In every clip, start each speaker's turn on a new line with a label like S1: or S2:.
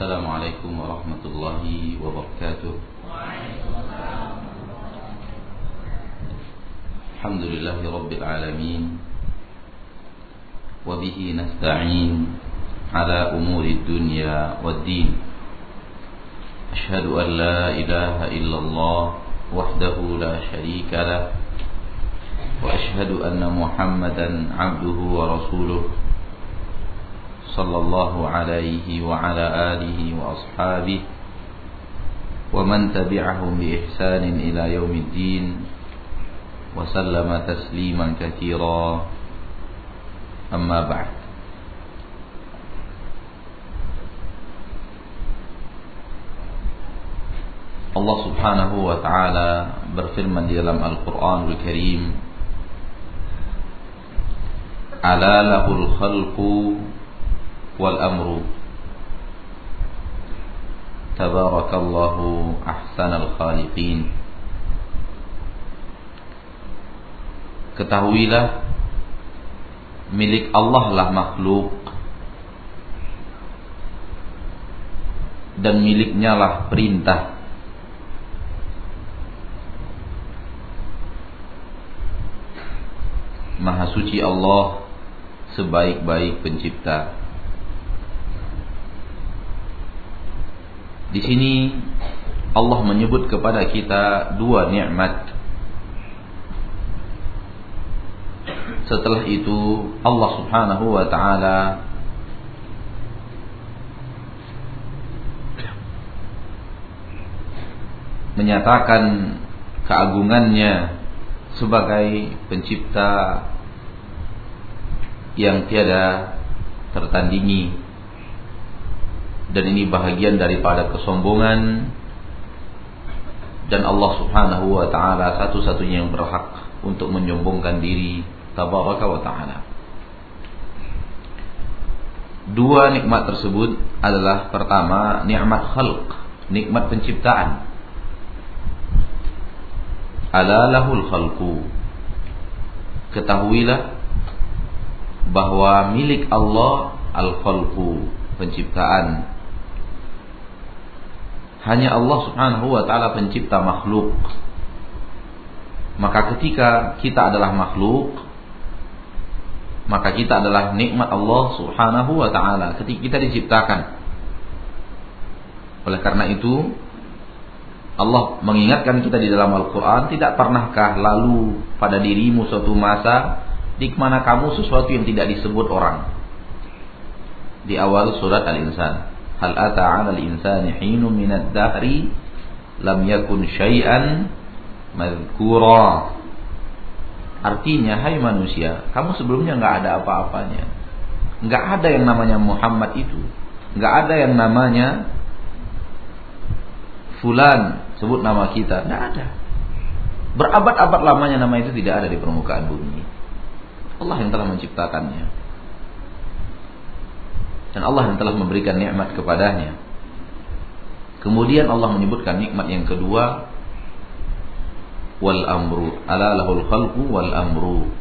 S1: السلام عليكم ورحمة الله وبركاته. الحمد لله رب العالمين وبه نستعين على أمور الدنيا والدين. أشهد أن لا إله إلا الله وحده لا شريك له وأشهد أن محمدا عبده ورسوله. صلى الله عليه وعلى آله وأصحابه ومن تبعهم بإحسان إلى يوم الدين وسلم تسليما كثيرا. أما بعد. Allah Subhanahu wa taala berfirman di dalam Al-Qur'anul Karim khalqu wal amru. Tabarakallahu ahsanal khaliqin. Ketahuilah milik Allah lah makhluk. Dan miliknya lah perintah. Maha suci Allah sebaik-baik pencipta. Di sini Allah menyebut kepada kita dua nikmat. Setelah itu Allah Subhanahu wa taala menyatakan keagungannya sebagai pencipta yang tiada tertandingi dan ini bahagian daripada kesombongan dan Allah Subhanahu wa taala satu-satunya yang berhak untuk menyombongkan diri tabaraka wa taala. Dua nikmat tersebut adalah pertama nikmat khalq, nikmat penciptaan. Ala lahul khalqu. Ketahuilah bahwa milik Allah al-khalqu, penciptaan. Hanya Allah Subhanahu wa taala pencipta makhluk. Maka ketika kita adalah makhluk, maka kita adalah nikmat Allah Subhanahu wa taala ketika kita diciptakan. Oleh karena itu, Allah mengingatkan kita di dalam Al-Quran Tidak pernahkah lalu pada dirimu suatu masa di mana kamu sesuatu yang tidak disebut orang. Di awal surat Al-Insan. Hal ata 'ala al-insani hinun min ad-dahri lam yakun syai'an madhkura. Artinya, hai manusia, kamu sebelumnya nggak ada apa-apanya. Nggak ada yang namanya Muhammad itu. Nggak ada yang namanya Fulan, sebut nama kita. Nggak ada. Berabad-abad lamanya nama itu tidak ada di permukaan bumi. Allah yang telah menciptakannya. Dan Allah yang telah memberikan nikmat kepadanya. Kemudian Allah menyebutkan nikmat yang kedua wal amru ala lahul khalqu wal amru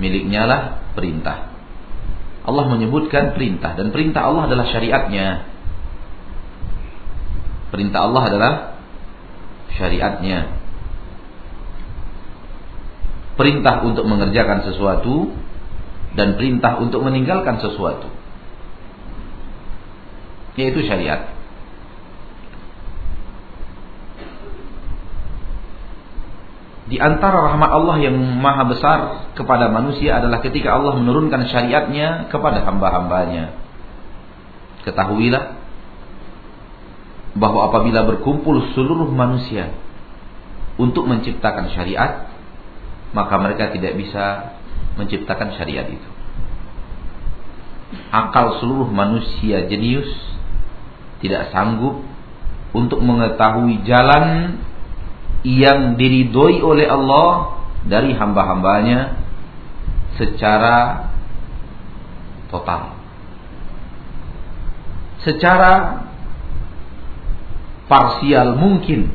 S1: miliknya lah perintah Allah menyebutkan perintah dan perintah Allah adalah syariatnya perintah Allah adalah syariatnya perintah untuk mengerjakan sesuatu dan perintah untuk meninggalkan sesuatu. Yaitu syariat. Di antara rahmat Allah yang maha besar kepada manusia adalah ketika Allah menurunkan syariatnya kepada hamba-hambanya. Ketahuilah bahwa apabila berkumpul seluruh manusia untuk menciptakan syariat, maka mereka tidak bisa menciptakan syariat itu. Akal seluruh manusia jenius tidak sanggup untuk mengetahui jalan yang diridhoi oleh Allah dari hamba-hambanya secara total. Secara parsial mungkin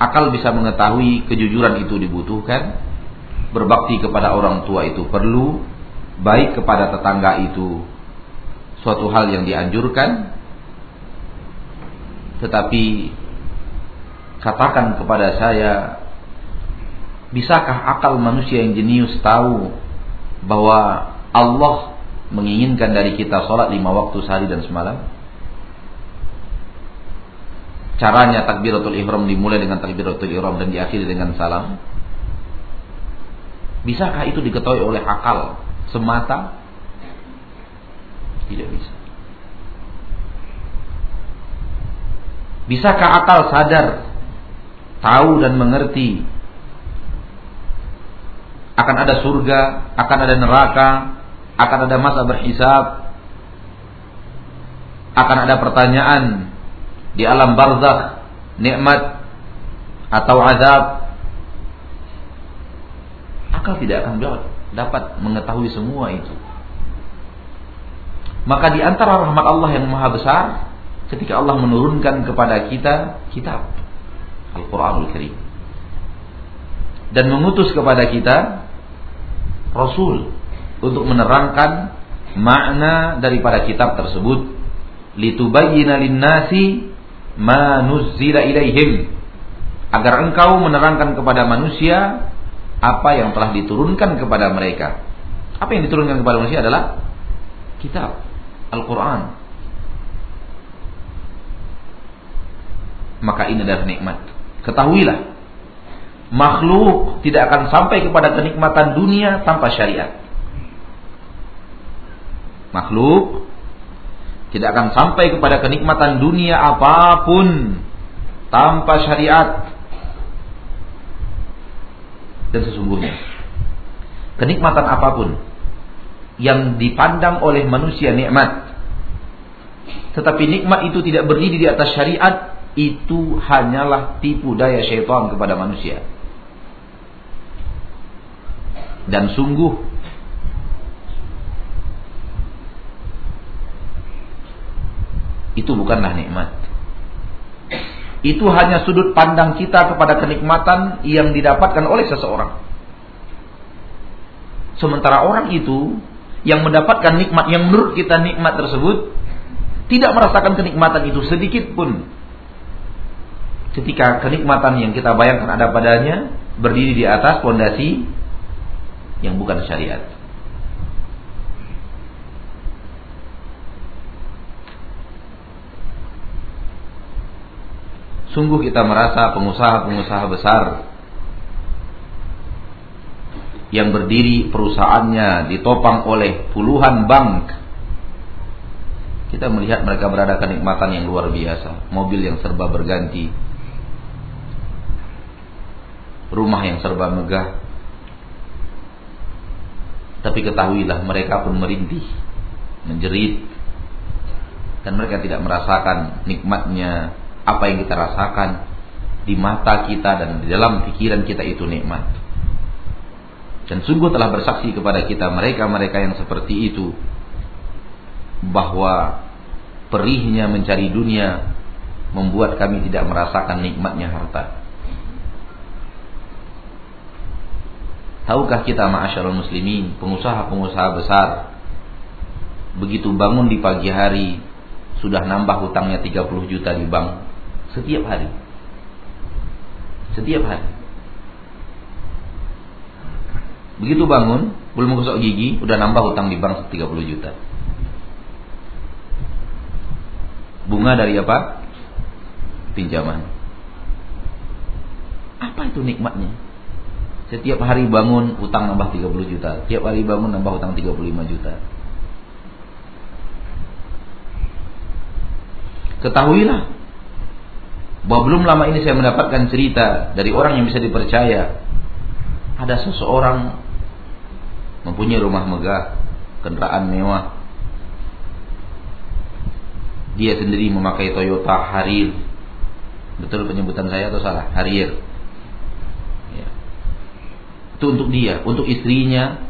S1: akal bisa mengetahui kejujuran itu dibutuhkan, berbakti kepada orang tua itu perlu, baik kepada tetangga itu suatu hal yang dianjurkan, Tetapi katakan kepada saya, bisakah akal manusia yang jenius tahu bahwa Allah menginginkan dari kita sholat lima waktu sehari dan semalam? Caranya takbiratul ihram dimulai dengan takbiratul ihram dan diakhiri dengan salam. Bisakah itu diketahui oleh akal semata? Tidak bisa. Bisakah akal sadar, tahu dan mengerti akan ada surga, akan ada neraka, akan ada masa berhisab, akan ada pertanyaan di alam barzakh, nikmat atau azab. Akal tidak akan dapat mengetahui semua itu. Maka di antara rahmat Allah yang maha besar ketika Allah menurunkan kepada kita kitab Al-Quranul Karim dan mengutus kepada kita Rasul untuk menerangkan makna daripada kitab tersebut litubayyina linnasi ma nuzzila ilaihim agar engkau menerangkan kepada manusia apa yang telah diturunkan kepada mereka. Apa yang diturunkan kepada manusia adalah kitab Al-Qur'an. Maka ini adalah nikmat. Ketahuilah, makhluk tidak akan sampai kepada kenikmatan dunia tanpa syariat. Makhluk tidak akan sampai kepada kenikmatan dunia apa pun tanpa syariat. Dan sesungguhnya kenikmatan apa pun yang dipandang oleh manusia nikmat tetapi nikmat itu tidak berdiri di atas syariat itu hanyalah tipu daya syaitan kepada manusia. Dan sungguh itu bukanlah nikmat. Itu hanya sudut pandang kita kepada kenikmatan yang didapatkan oleh seseorang. Sementara orang itu yang mendapatkan nikmat yang menurut kita nikmat tersebut tidak merasakan kenikmatan itu sedikit pun ketika kenikmatan yang kita bayangkan ada padanya berdiri di atas pondasi yang bukan syariat. Sungguh kita merasa pengusaha-pengusaha besar yang berdiri perusahaannya ditopang oleh puluhan bank. Kita melihat mereka berada kenikmatan yang luar biasa, mobil yang serba berganti, rumah yang serba megah. Tapi ketahuilah mereka pun merintih, menjerit, dan mereka tidak merasakan nikmatnya apa yang kita rasakan di mata kita dan di dalam pikiran kita itu nikmat. Dan sungguh telah bersaksi kepada kita mereka-mereka yang seperti itu bahwa perihnya mencari dunia membuat kami tidak merasakan nikmatnya harta. Tahukah kita ma'asyarul muslimin, pengusaha-pengusaha besar begitu bangun di pagi hari sudah nambah hutangnya 30 juta di bank setiap hari. Setiap hari. Begitu bangun, belum menggosok gigi, udah nambah hutang di bank 30 juta. Bunga dari apa? Pinjaman. Apa itu nikmatnya? Setiap hari bangun utang nambah 30 juta. Setiap hari bangun nambah utang 35 juta. Ketahuilah bahwa belum lama ini saya mendapatkan cerita dari orang yang bisa dipercaya. Ada seseorang mempunyai rumah megah, kendaraan mewah. Dia sendiri memakai Toyota Harrier. Betul penyebutan saya atau salah? Harrier itu untuk dia, untuk istrinya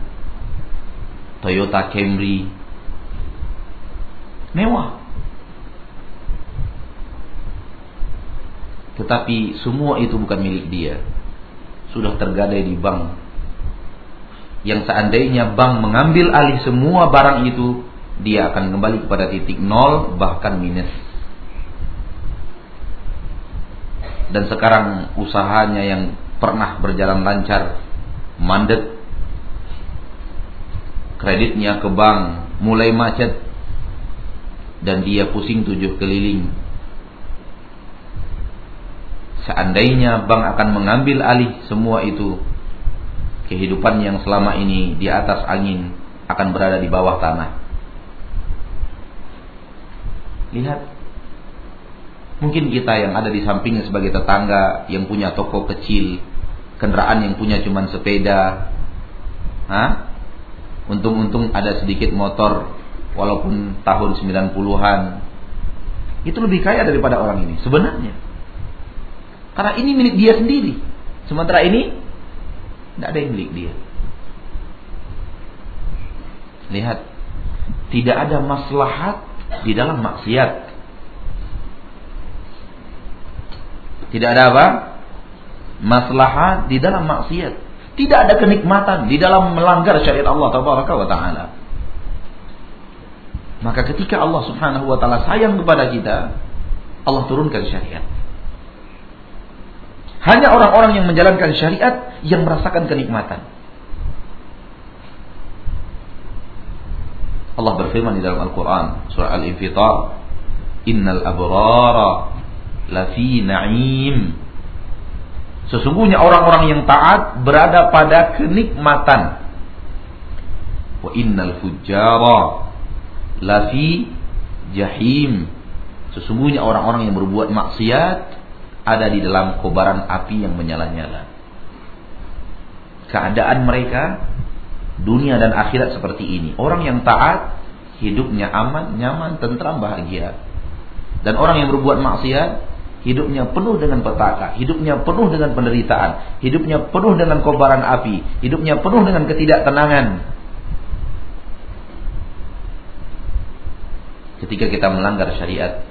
S1: Toyota Camry mewah. Tetapi semua itu bukan milik dia. Sudah tergadai di bank. Yang seandainya bank mengambil alih semua barang itu, dia akan kembali kepada titik nol bahkan minus. dan sekarang usahanya yang pernah berjalan lancar mandek. Kreditnya ke bank mulai macet. Dan dia pusing tujuh keliling. Seandainya bank akan mengambil alih semua itu kehidupan yang selama ini di atas angin akan berada di bawah tanah. Lihat Mungkin kita yang ada di sampingnya sebagai tetangga yang punya toko kecil, kendaraan yang punya cuma sepeda, Hah? Untung-untung ada sedikit motor walaupun tahun 90-an. Itu lebih kaya daripada orang ini sebenarnya. Karena ini milik dia sendiri. Sementara ini tidak ada yang milik dia. Lihat, tidak ada maslahat di dalam maksiat. Tidak ada apa? Maslahat di dalam maksiat. Tidak ada kenikmatan di dalam melanggar syariat Allah tabaraka wa taala. Maka ketika Allah Subhanahu wa taala sayang kepada kita, Allah turunkan syariat. Hanya orang-orang yang menjalankan syariat yang merasakan kenikmatan. Allah berfirman di dalam Al-Quran surah Al-Infitar Innal abrara lafi na'im. Sesungguhnya orang-orang yang taat berada pada kenikmatan. Wa innal fujjara lafi jahim. Sesungguhnya orang-orang yang berbuat maksiat ada di dalam kobaran api yang menyala-nyala. Keadaan mereka dunia dan akhirat seperti ini. Orang yang taat hidupnya aman, nyaman, tentram, bahagia. Dan orang yang berbuat maksiat hidupnya penuh dengan petaka, hidupnya penuh dengan penderitaan, hidupnya penuh dengan kobaran api, hidupnya penuh dengan ketidaktenangan. Ketika kita melanggar syariat,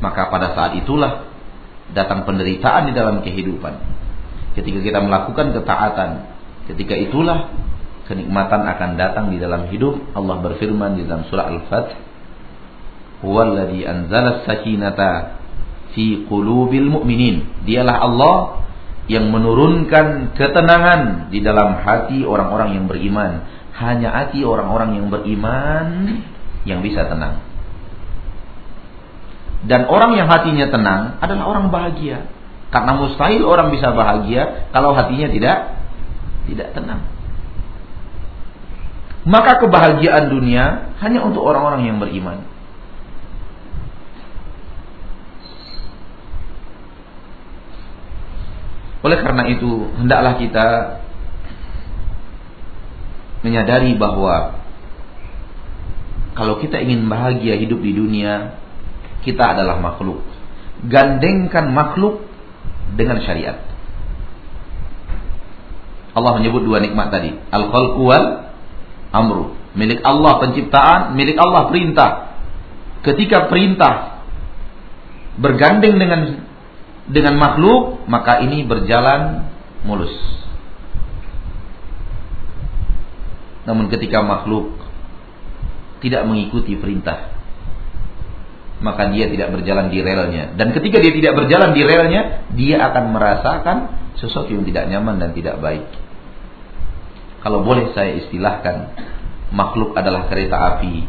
S1: maka pada saat itulah datang penderitaan di dalam kehidupan. Ketika kita melakukan ketaatan, ketika itulah kenikmatan akan datang di dalam hidup. Allah berfirman di dalam surah Al-Fath, "Huwallazi anzala as-sakinata fi qulubil mu'minin. Dialah Allah yang menurunkan ketenangan di dalam hati orang-orang yang beriman. Hanya hati orang-orang yang beriman yang bisa tenang. Dan orang yang hatinya tenang adalah orang bahagia. Karena mustahil orang bisa bahagia kalau hatinya tidak tidak tenang. Maka kebahagiaan dunia hanya untuk orang-orang yang beriman. Oleh karena itu, hendaklah kita menyadari bahwa kalau kita ingin bahagia hidup di dunia, kita adalah makhluk. Gandengkan makhluk dengan syariat. Allah menyebut dua nikmat tadi, al-khalqu wal amru. Milik Allah penciptaan, milik Allah perintah. Ketika perintah bergandeng dengan dengan makhluk, maka ini berjalan mulus. Namun ketika makhluk tidak mengikuti perintah, maka dia tidak berjalan di relnya. Dan ketika dia tidak berjalan di relnya, dia akan merasakan sesuatu yang tidak nyaman dan tidak baik. Kalau boleh saya istilahkan, makhluk adalah kereta api,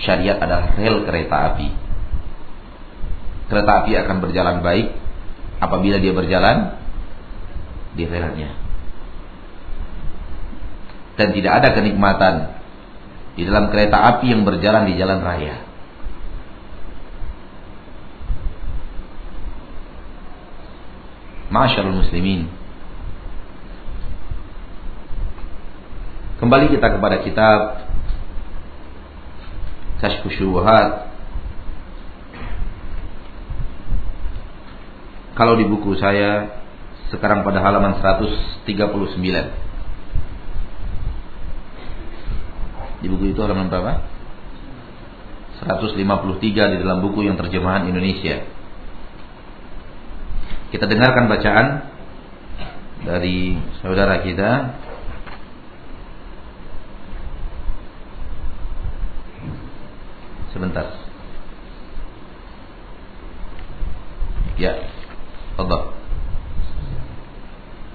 S1: syariat adalah rel kereta api. Kereta api akan berjalan baik apabila dia berjalan di relnya. Dan tidak ada kenikmatan di dalam kereta api yang berjalan di jalan raya. Masyarul muslimin. Kembali kita kepada kitab Kashfu Syubuhat Kalau di buku saya sekarang pada halaman 139. Di buku itu halaman berapa? 153 di dalam buku yang terjemahan Indonesia. Kita dengarkan bacaan dari saudara kita Sebentar. Ya. Tafadhal.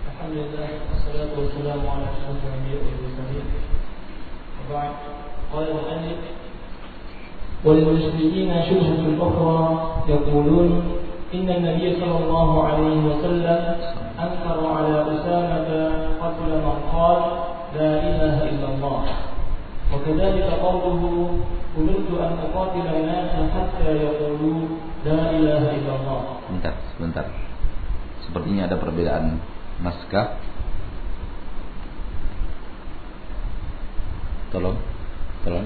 S2: Alhamdulillah wassalatu wassalamu ala asyrafil anbiya'i wal mursalin. وبعد قال المؤلف وللمشركين شبهة أخرى يقولون إن النبي صلى الله عليه وسلم أنكر على أسامة قتل من قال لا إله إلا الله وكذلك قوله أمرت أن أقاتل الناس حتى يقولوا لا إله إلا الله
S1: Sebentar, sebentar. Sepertinya ada perbedaan naskah. Tolong, tolong.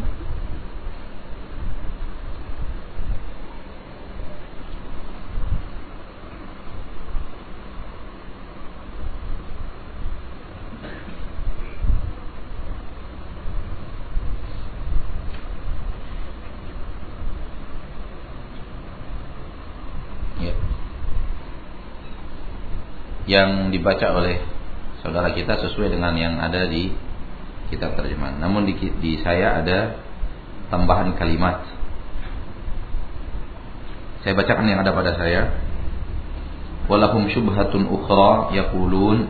S1: Ya. Yang dibaca oleh saudara kita sesuai dengan yang ada di kitab terjemahan. Namun di, di saya ada tambahan kalimat. Saya bacakan yang ada pada saya. Walahum syubhatun ukhra yaqulun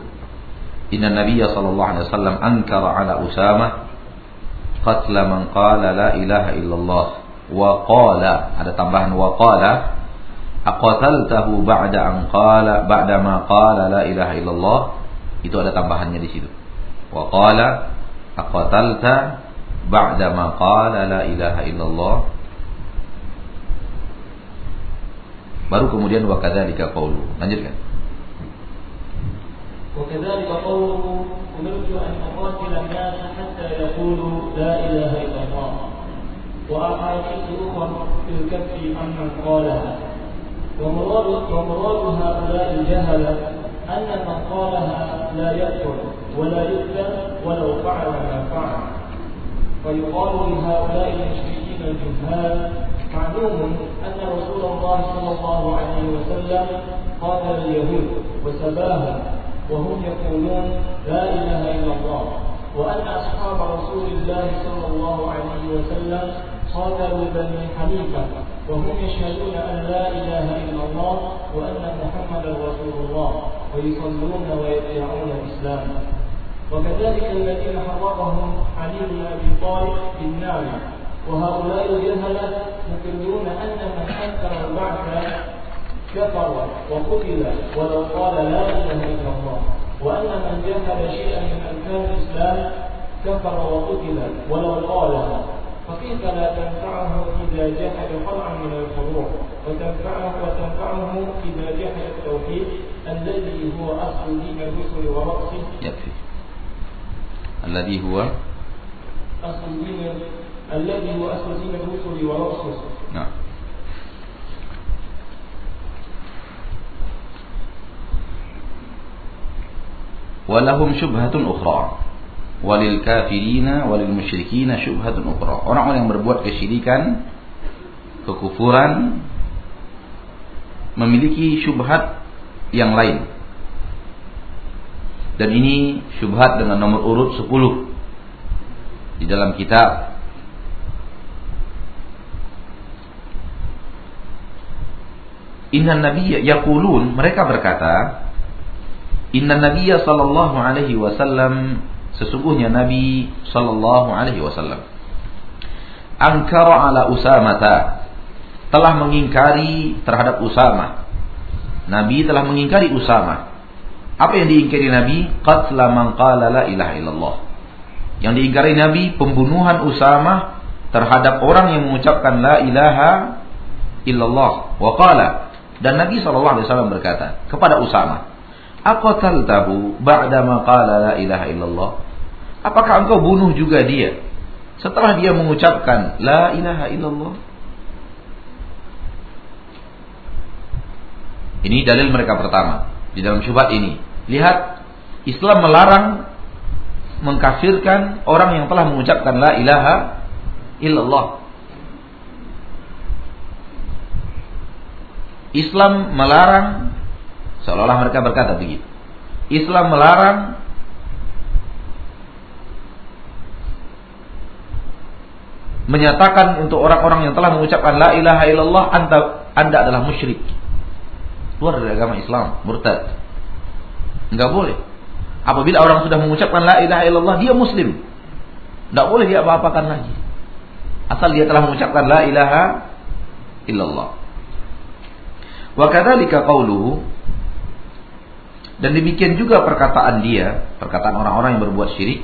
S1: Inna Nabiya sallallahu alaihi wasallam ankara ala Usama qatla man qala la ilaha illallah wa qala ada tambahan wa qala aqataltahu ba'da an qala ba'da ma qala la ilaha illallah. Itu ada tambahannya di situ. Wa qala aqatalta ba'da ma qala la ilaha illallah. Baru kemudian wa kadzalika qawlu. Lanjutkan.
S2: Wa kadzalika qawluhu umirtu an aqatil an-nas hatta yaqulu la ilaha illallah. Wa ahadithu ukhra fil kafi amman qalaha. ومراد ومراد هؤلاء الجهلة أن من قالها لا يأكل ولا يؤكل ولو فعل ما فعل. فيقال لهؤلاء المشركين الجهال معلوم أن رسول الله صلى الله عليه وسلم قاتل اليهود وسباهم وهم يقولون لا إله إلا الله وأن أصحاب رسول الله صلى الله عليه وسلم قاتلوا بني حنيفة وهم يشهدون أن لا إله إلا الله وأن محمدا رسول الله ويصلون ويدعون الإسلام. وكذلك الذين حرقهم علي بن أبي طالب بالنار وهؤلاء الجهلة مقرون أن من أنكر البعث كفر وقتل ولو قال لا إله إلا الله وأن من جهل شيئا من أركان الإسلام كفر وقتل ولو قالها. فكيف لا تنفعه إذا جحد فرعا من الفروع وتنفعه وتنفعه إذا جحد التوحيد الذي هو أصل دين الرسل ورأسه.
S1: يكفي. الذي هو؟
S2: أصل دين الذي هو أصل دين الرسل ورأسه.
S1: نعم. walahum syubhatun ukhra walil kafirina walil musyrikina syubhatun ukhra. Orang-orang yang berbuat kesyirikan kekufuran memiliki syubhat yang lain. Dan ini syubhat dengan nomor urut 10 di dalam kitab Inna nabiyya yaqulun mereka berkata Inna Nabiya sallallahu alaihi wasallam sesungguhnya Nabi sallallahu alaihi wasallam angkara ala Usamata telah mengingkari terhadap Usama. Nabi telah mengingkari Usama. Apa yang diingkari Nabi? Qatla man qala la ilaha illallah. Yang diingkari Nabi pembunuhan Usama terhadap orang yang mengucapkan la ilaha illallah. Wa qala dan Nabi sallallahu alaihi wasallam berkata kepada Usama, Aqataltahu ba'da ma qala la ilaha illallah? Apakah engkau bunuh juga dia setelah dia mengucapkan la ilaha illallah? Ini dalil mereka pertama di dalam syubhat ini. Lihat, Islam melarang mengkafirkan orang yang telah mengucapkan la ilaha illallah. Islam melarang Seolah-olah mereka berkata begitu. Islam melarang menyatakan untuk orang-orang yang telah mengucapkan la ilaha illallah anda anda adalah musyrik. keluar dari agama Islam, murtad. Enggak boleh. Apabila orang sudah mengucapkan la ilaha illallah, dia muslim. Enggak boleh dia apa-apakan lagi. Asal dia telah mengucapkan la ilaha illallah. Wa kadzalika qauluhu dan demikian juga perkataan dia, perkataan orang-orang yang berbuat syirik.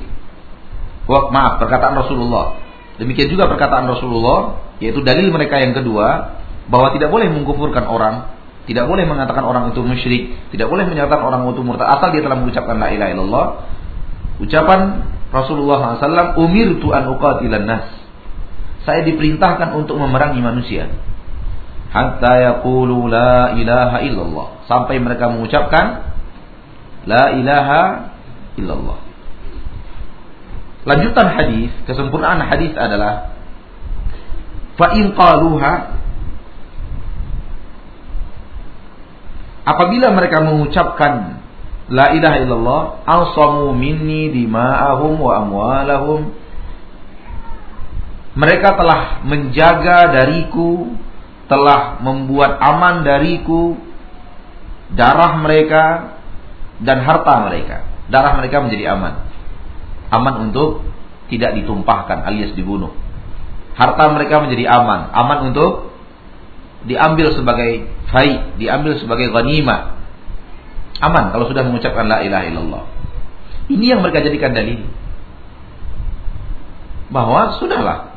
S1: Wah, maaf, perkataan Rasulullah. Demikian juga perkataan Rasulullah, yaitu dalil mereka yang kedua bahwa tidak boleh mengkufurkan orang, tidak boleh mengatakan orang itu musyrik, tidak boleh menyatakan orang itu murtad asal dia telah mengucapkan la ilaha illallah. Ucapan Rasulullah SAW, umir tu an uqatilan nas. Saya diperintahkan untuk memerangi manusia. Hatta yaqulu la ilaha illallah. Sampai mereka mengucapkan La ilaha illallah. Lanjutan hadis, kesempurnaan hadis adalah fa in qaluha apabila mereka mengucapkan la ilaha illallah asamu minni dima'ahum wa amwalahum mereka telah menjaga dariku telah membuat aman dariku darah mereka dan harta mereka. Darah mereka menjadi aman. Aman untuk tidak ditumpahkan alias dibunuh. Harta mereka menjadi aman. Aman untuk diambil sebagai fai, diambil sebagai ghanimah. Aman kalau sudah mengucapkan la ilaha illallah. Ini yang mereka jadikan dalil. Bahwa sudahlah.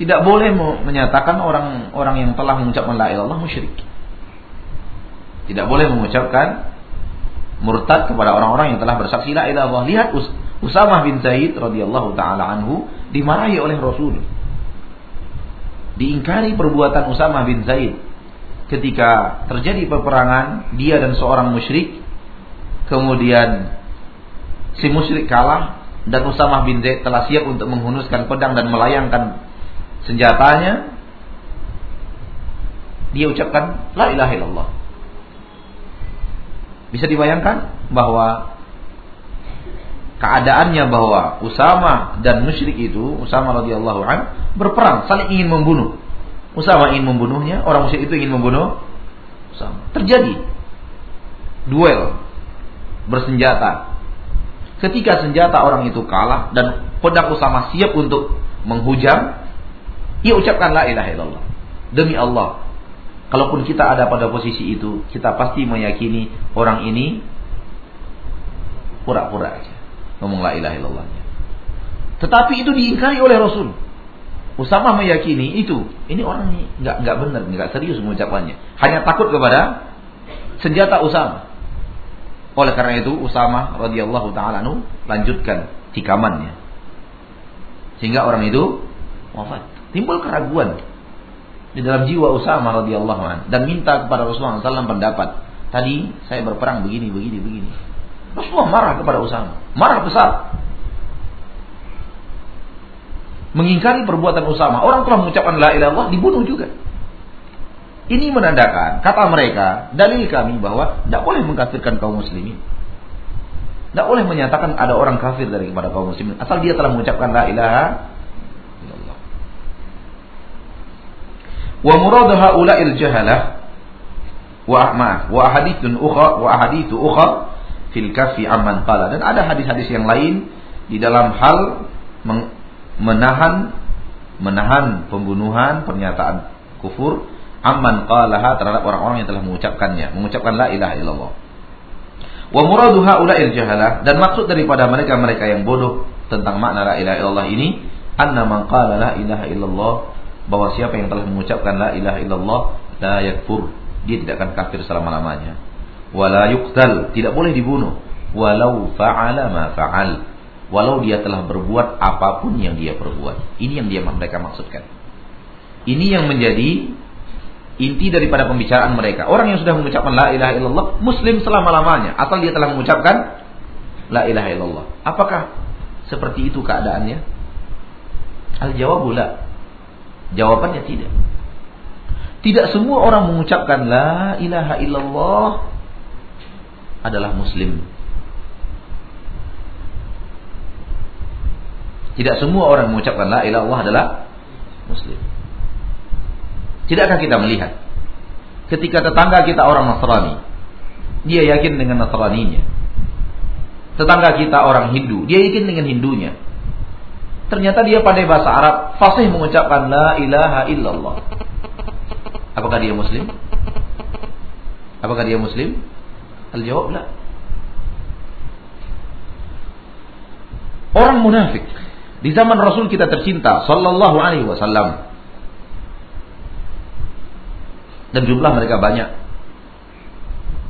S1: Tidak boleh menyatakan orang-orang yang telah mengucapkan la ilaha illallah musyrik. Tidak boleh mengucapkan murtad kepada orang-orang yang telah bersaksi la ilaha illallah. Lihat Us Usamah bin Zaid radhiyallahu taala anhu dimarahi oleh Rasul. Diingkari perbuatan Usamah bin Zaid ketika terjadi peperangan dia dan seorang musyrik kemudian si musyrik kalah dan Usamah bin Zaid telah siap untuk menghunuskan pedang dan melayangkan senjatanya dia ucapkan la ilaha illallah bisa dibayangkan bahwa keadaannya bahwa Usama dan musyrik itu, Usama radhiyallahu an berperang, saling ingin membunuh. Usama ingin membunuhnya, orang musyrik itu ingin membunuh Usama. Terjadi duel bersenjata. Ketika senjata orang itu kalah dan pedang Usama siap untuk menghujam, ia ucapkan la ilaha illallah. Demi Allah, Kalaupun kita ada pada posisi itu, kita pasti meyakini orang ini pura-pura aja. Ngomong la ilaha illallah. Tetapi itu diingkari oleh Rasul. Usama meyakini itu. Ini orang ini nggak nggak benar, nggak serius mengucapkannya. Hanya takut kepada senjata Usama. Oleh karena itu Usama radhiyallahu taala lanjutkan tikamannya. Sehingga orang itu wafat. Timbul keraguan di dalam jiwa Usama radhiyallahu an dan minta kepada Rasulullah SAW pendapat. Tadi saya berperang begini, begini, begini. Rasulullah marah kepada Usama, marah besar. Mengingkari perbuatan Usama. Orang telah mengucapkan la ilaha illallah dibunuh juga. Ini menandakan kata mereka, dalil kami bahwa tidak boleh mengkafirkan kaum muslimin. Tidak boleh menyatakan ada orang kafir dari kepada kaum muslimin asal dia telah mengucapkan la ilaha Wa muradu haula'il jahalah wa maaf wa hadithun ukha wa hadithu ukha fil kafi amman qala. Dan ada hadis-hadis yang lain di dalam hal menahan menahan pembunuhan pernyataan kufur amman qalaha terhadap orang-orang yang telah mengucapkannya mengucapkan la ilaha illallah. Wa muradu haula'il jahalah dan maksud daripada mereka-mereka yang bodoh tentang makna la ilaha illallah ini anna man qala la ilaha illallah bahwa siapa yang telah mengucapkan la ilaha illallah la yakfur. Dia tidak akan kafir selama-lamanya. Wala yuqtal. Tidak boleh dibunuh. Walau fa'ala ma fa'al. Walau dia telah berbuat apa pun yang dia perbuat. Ini yang dia mereka maksudkan. Ini yang menjadi inti daripada pembicaraan mereka. Orang yang sudah mengucapkan la ilaha illallah muslim selama-lamanya. Asal dia telah mengucapkan la ilaha illallah. Apakah seperti itu keadaannya? Al jawab la Jawabannya tidak. Tidak semua orang mengucapkan la ilaha illallah adalah muslim. Tidak semua orang mengucapkan la ilaha illallah adalah muslim. Tidakkah kita melihat Ketika tetangga kita orang Nasrani, dia yakin dengan Nasraninya. Tetangga kita orang Hindu, dia yakin dengan Hindunya. Ternyata dia pandai bahasa Arab, fasih mengucapkan la ilaha illallah. Apakah dia muslim? Apakah dia muslim? Al-jawab. Orang munafik di zaman Rasul kita tercinta sallallahu alaihi wasallam dan jumlah mereka banyak.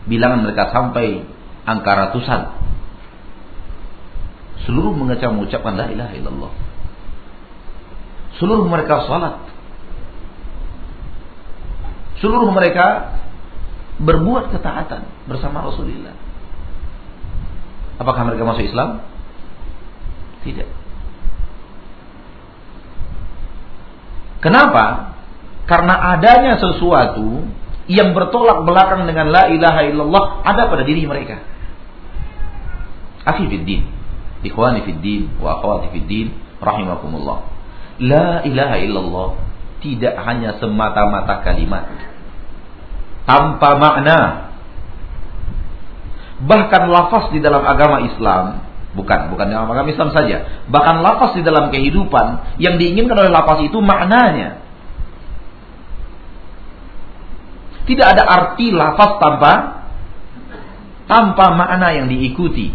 S1: Bilangan mereka sampai angka ratusan. Seluruh mengecam mengucapkan la ilaha illallah. Seluruh mereka salat. Seluruh mereka berbuat ketaatan bersama Rasulullah. Apakah mereka masuk Islam? Tidak. Kenapa? Karena adanya sesuatu yang bertolak belakang dengan la ilaha illallah ada pada diri mereka. Akhi fiddin, ikhwani fiddin, wa akhwati fiddin, rahimakumullah. La ilaha illallah tidak hanya semata-mata kalimat tanpa makna. Bahkan lafaz di dalam agama Islam Bukan, bukan dalam agama Islam saja. Bahkan lafaz di dalam kehidupan yang diinginkan oleh lafaz itu maknanya. Tidak ada arti lafaz tanpa tanpa makna yang diikuti.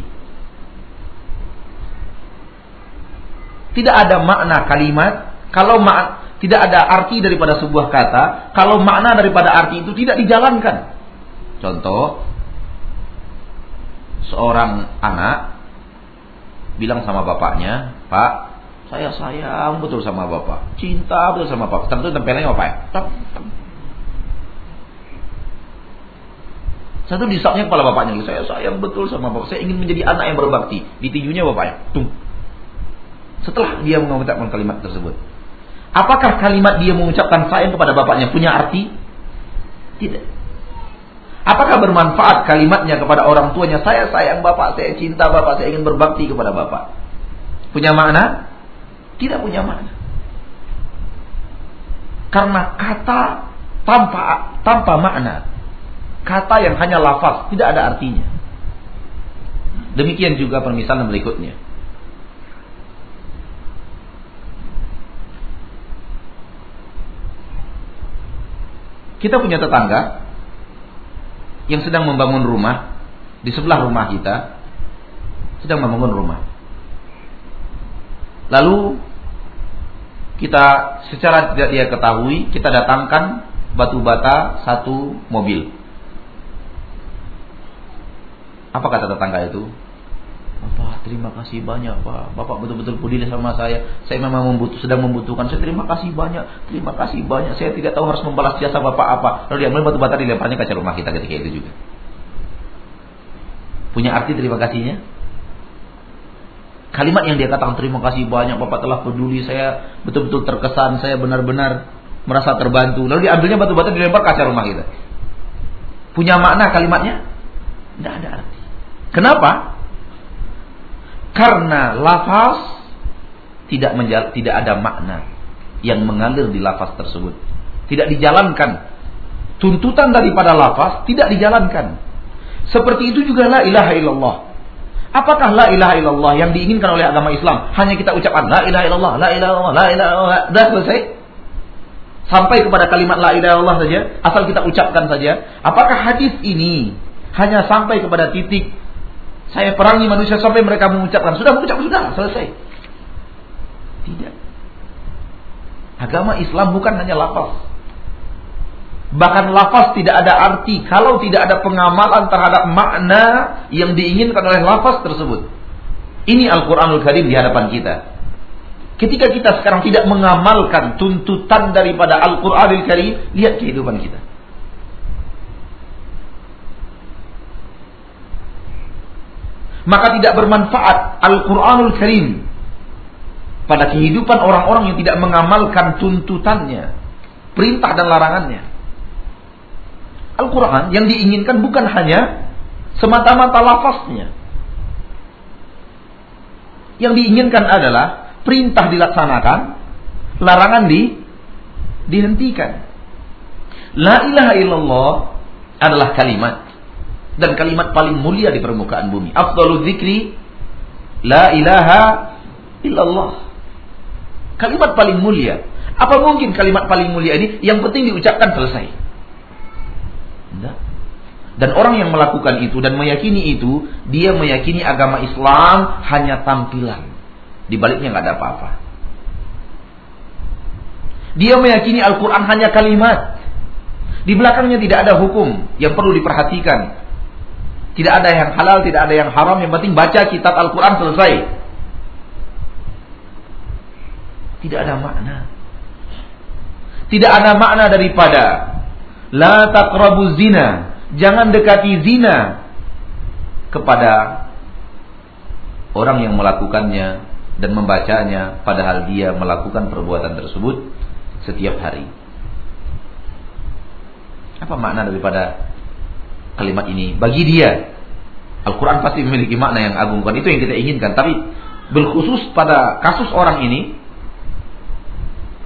S1: Tidak ada makna kalimat kalau ma tidak ada arti daripada sebuah kata kalau makna daripada arti itu tidak dijalankan. Contoh seorang anak bilang sama bapaknya, "Pak, saya sayang betul sama bapak, cinta betul sama bapak." Tentu tempelnya apa ya? Satu disaknya kepala bapaknya, saya sayang betul sama bapak, saya ingin menjadi anak yang berbakti. Ditijunya bapaknya, tung. Setelah dia mengucapkan kalimat tersebut, apakah kalimat dia mengucapkan sayang kepada bapaknya punya arti? Tidak. Apakah bermanfaat kalimatnya kepada orang tuanya? Saya sayang bapak, saya cinta bapak, saya ingin berbakti kepada bapak. Punya makna? Tidak punya makna. Karena kata tanpa tanpa makna kata yang hanya lafaz, tidak ada artinya. Demikian juga permisalan berikutnya. Kita punya tetangga yang sedang membangun rumah di sebelah rumah kita, sedang membangun rumah. Lalu kita secara tidak dia ketahui, kita datangkan batu bata satu mobil. Apa kata tetangga itu? Bapak, terima kasih banyak Pak. Bapak betul-betul peduli sama saya. Saya memang membutuh, sedang membutuhkan. Saya terima kasih banyak. Terima kasih banyak. Saya tidak tahu harus membalas jasa Bapak apa. Lalu dia ambil batu bata dilemparnya kaca rumah kita ketika itu juga. Punya arti terima kasihnya? Kalimat yang dia katakan terima kasih banyak Bapak telah peduli saya betul-betul terkesan saya benar-benar merasa terbantu. Lalu diambilnya batu bata dilempar kaca rumah kita. Punya makna kalimatnya? Tidak ada arti. Kenapa? Karena lafaz tidak menjal, tidak ada makna yang mengalir di lafaz tersebut. Tidak dijalankan. Tuntutan daripada lafaz tidak dijalankan. Seperti itu juga la ilaha illallah. Apakah la ilaha illallah yang diinginkan oleh agama Islam hanya kita ucapkan la ilaha illallah, la ilaha illallah, la ilaha illallah, dah selesai? Sampai kepada kalimat la ilaha illallah saja, asal kita ucapkan saja. Apakah hadis ini hanya sampai kepada titik saya perangi manusia sampai mereka mengucapkan. Sudah mengucap, sudah, selesai. Tidak. Agama Islam bukan hanya lafaz. Bahkan lafaz tidak ada arti kalau tidak ada pengamalan terhadap makna yang diinginkan oleh lafaz tersebut. Ini Al-Quranul Karim di hadapan kita. Ketika kita sekarang tidak mengamalkan tuntutan daripada Al-Quranul Karim, lihat kehidupan kita. Maka tidak bermanfaat Al-Quranul Karim pada kehidupan orang-orang yang tidak mengamalkan tuntutannya, perintah dan larangannya. Al-Quran yang diinginkan bukan hanya semata-mata lafaznya. Yang diinginkan adalah perintah dilaksanakan, larangan di dihentikan. La ilaha illallah adalah kalimat dan kalimat paling mulia di permukaan bumi. Afdalul zikri la ilaha illallah. Kalimat paling mulia. Apa mungkin kalimat paling mulia ini yang penting diucapkan selesai? Tidak. Dan orang yang melakukan itu dan meyakini itu, dia meyakini agama Islam hanya tampilan. Di baliknya nggak ada apa-apa. Dia meyakini Al-Quran hanya kalimat. Di belakangnya tidak ada hukum yang perlu diperhatikan. Tidak ada yang halal, tidak ada yang haram. Yang penting baca kitab Al-Quran selesai. Tidak ada makna. Tidak ada makna daripada La taqrabu zina. Jangan dekati zina kepada orang yang melakukannya dan membacanya padahal dia melakukan perbuatan tersebut setiap hari. Apa makna daripada kalimat ini? Bagi dia, Al-Quran pasti memiliki makna yang agung. Bukan itu yang kita inginkan. Tapi berkhusus pada kasus orang ini,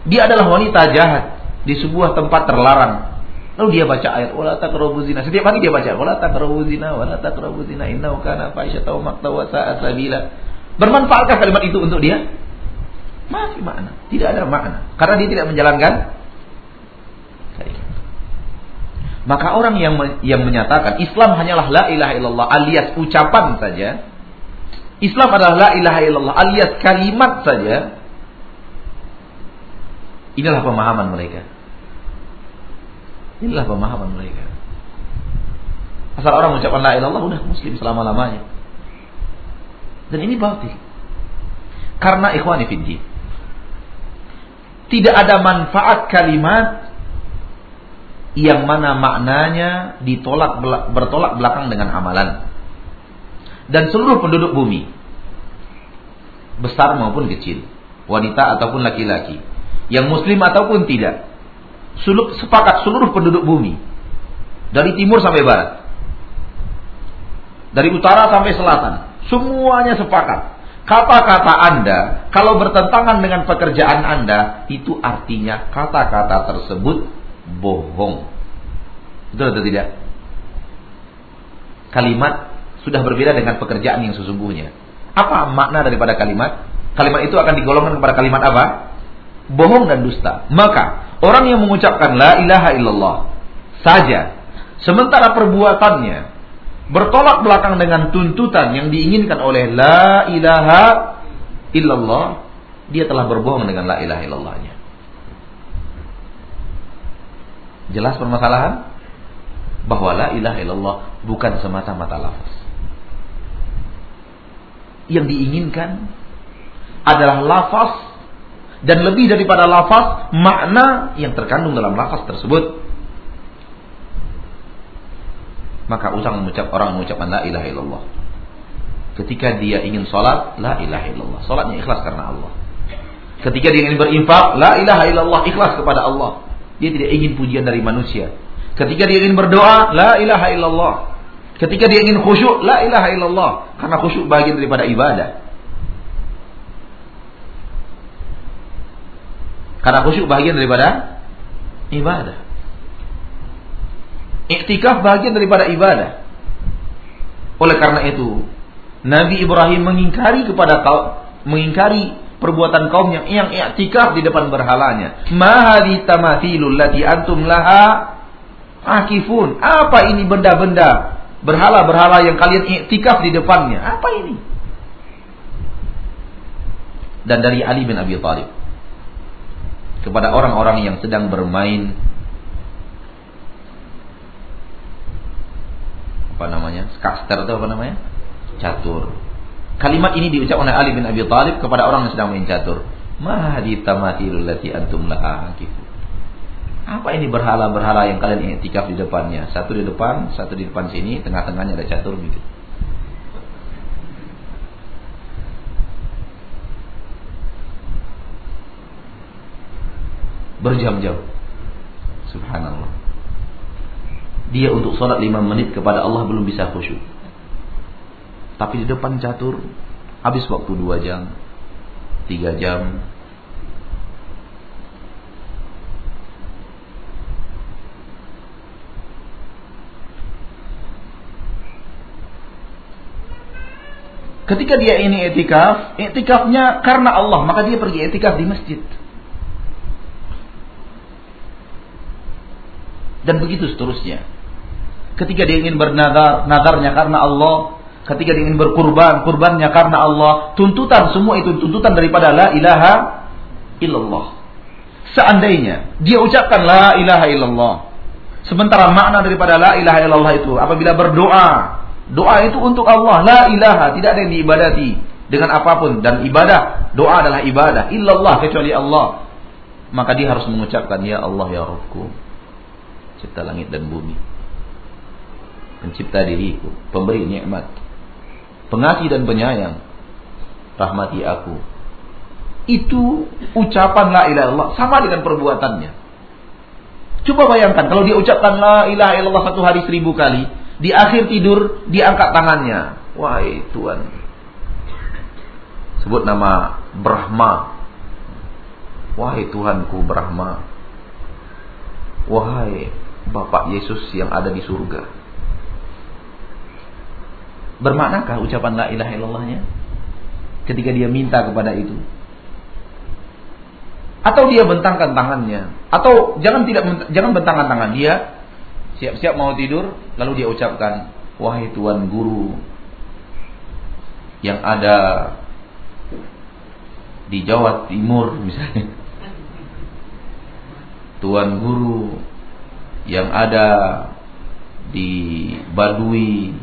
S1: dia adalah wanita jahat di sebuah tempat terlarang. Lalu dia baca ayat wala taqrabu zina. Setiap hari dia baca wala taqrabu zina, wala taqrabu zina innahu kana fahisyatan wa maqta wa sa'at sabila. Bermanfaatkah kalimat itu untuk dia? Masih makna. Tidak ada makna. Karena dia tidak menjalankan Maka orang yang yang menyatakan Islam hanyalah la ilaha illallah alias ucapan saja. Islam adalah la ilaha illallah alias kalimat saja. Inilah pemahaman mereka. Inilah pemahaman mereka. Asal orang mengucapkan la ilallah udah muslim selama-lamanya. Dan ini batil. Karena ikhwani fiddin. Tidak ada manfaat kalimat yang mana maknanya ditolak bertolak belakang dengan amalan. Dan seluruh penduduk bumi, besar maupun kecil, wanita ataupun laki-laki, yang muslim ataupun tidak, sepakat seluruh penduduk bumi, dari timur sampai barat, dari utara sampai selatan, semuanya sepakat. Kata-kata Anda, kalau bertentangan dengan pekerjaan Anda, itu artinya kata-kata tersebut bohong. Betul atau tidak? Kalimat sudah berbeda dengan pekerjaan yang sesungguhnya. Apa makna daripada kalimat? Kalimat itu akan digolongkan kepada kalimat apa? Bohong dan dusta. Maka orang yang mengucapkan la ilaha illallah saja sementara perbuatannya bertolak belakang dengan tuntutan yang diinginkan oleh la ilaha illallah, dia telah berbohong dengan la ilaha illallahnya. Jelas permasalahan? Bahwa la ilaha illallah bukan semata-mata lafaz. Yang diinginkan adalah lafaz dan lebih daripada lafaz makna yang terkandung dalam lafaz tersebut. Maka usang mengucap orang mengucapkan la ilaha illallah. Ketika dia ingin sholat, la ilaha illallah. Sholatnya ikhlas karena Allah. Ketika dia ingin berinfak, la ilaha illallah ikhlas kepada Allah. Dia tidak ingin pujian dari manusia. Ketika dia ingin berdoa, la ilaha illallah. Ketika dia ingin khusyuk, la ilaha illallah. Karena khusyuk bagian daripada ibadah. Karena khusyuk bagian daripada ibadah. Iktikaf bagian daripada ibadah. Oleh karena itu, Nabi Ibrahim mengingkari kepada kaum mengingkari perbuatan kaum yang yang i'tikaf di depan berhalanya. Mahadi tamathilul lati antum laha akifun. Apa ini benda-benda berhala-berhala yang kalian i'tikaf di depannya? Apa ini? Dan dari Ali bin Abi Thalib kepada orang-orang yang sedang bermain apa namanya? Skaster atau apa namanya? Catur Kalimat ini diucapkan oleh Ali bin Abi Thalib kepada orang yang sedang main catur. Mahdi antum Apa ini berhala-berhala yang kalian iktikaf di depannya? Satu di depan, satu di depan sini, tengah-tengahnya ada catur gitu. Berjam-jam. Subhanallah. Dia untuk sholat lima menit kepada Allah belum bisa khusyuk. Tapi di depan catur habis waktu dua jam, tiga jam. Ketika dia ini etikaf, etikafnya karena Allah, maka dia pergi etikaf di masjid. Dan begitu seterusnya. Ketika dia ingin bernadar, nadarnya karena Allah, Ketika ingin berkurban, kurbannya karena Allah. Tuntutan semua itu tuntutan daripada la ilaha illallah. Seandainya dia ucapkan la ilaha illallah. Sementara makna daripada la ilaha illallah itu apabila berdoa, doa itu untuk Allah, la ilaha, tidak ada yang diibadati dengan apa pun dan ibadah, doa adalah ibadah illallah kecuali Allah. Maka dia harus mengucapkan ya Allah ya Rabbku. Cipta langit dan bumi. Pencipta diriku, pemberi nikmat, pengasih dan penyayang. Rahmati aku. Itu ucapan la ilaha illallah sama dengan perbuatannya. Coba bayangkan kalau dia ucapkan la ilaha illallah satu hari seribu kali, di akhir tidur diangkat tangannya. Wahai Tuhan. Sebut nama Brahma. Wahai Tuhanku Brahma. Wahai Bapak Yesus yang ada di surga. Bermaknakah ucapan la ilaha illallahnya? Ketika dia minta kepada itu. Atau dia bentangkan tangannya. Atau jangan tidak jangan bentangkan tangan dia. Siap-siap mau tidur, lalu dia ucapkan, "Wahai Tuan Guru yang ada di Jawa Timur misalnya. Tuan Guru yang ada di Badui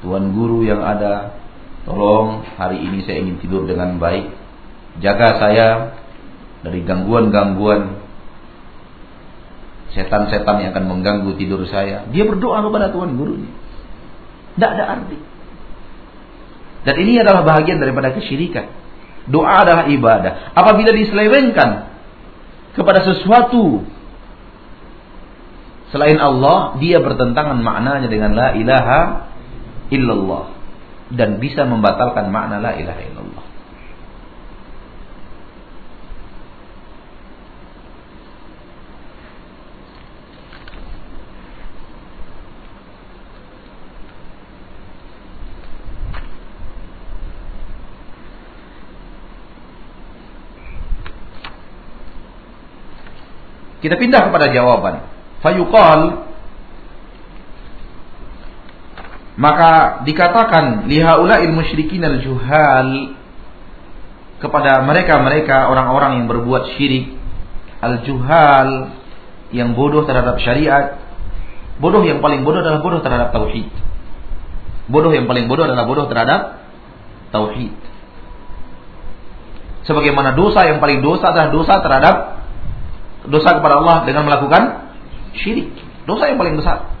S1: Tuan guru yang ada, tolong hari ini saya ingin tidur dengan baik. Jaga saya dari gangguan-gangguan setan-setan yang akan mengganggu tidur saya. Dia berdoa kepada Tuhan gurunya. Tidak ada arti. Dan ini adalah bahagian daripada kesyirikan. Doa adalah ibadah. Apabila diselewengkan kepada sesuatu selain Allah, dia bertentangan maknanya dengan la ilaha illallah dan bisa membatalkan makna la ilaha illallah. Kita pindah kepada jawaban. Fayuqal Maka dikatakan lihaula il musyrikin al juhal kepada mereka-mereka orang-orang yang berbuat syirik. Al juhal yang bodoh terhadap syariat. Bodoh yang paling bodoh adalah bodoh terhadap tauhid. Bodoh yang paling bodoh adalah bodoh terhadap tauhid. Sebagaimana dosa yang paling dosa adalah dosa terhadap dosa kepada Allah dengan melakukan syirik. Dosa yang paling besar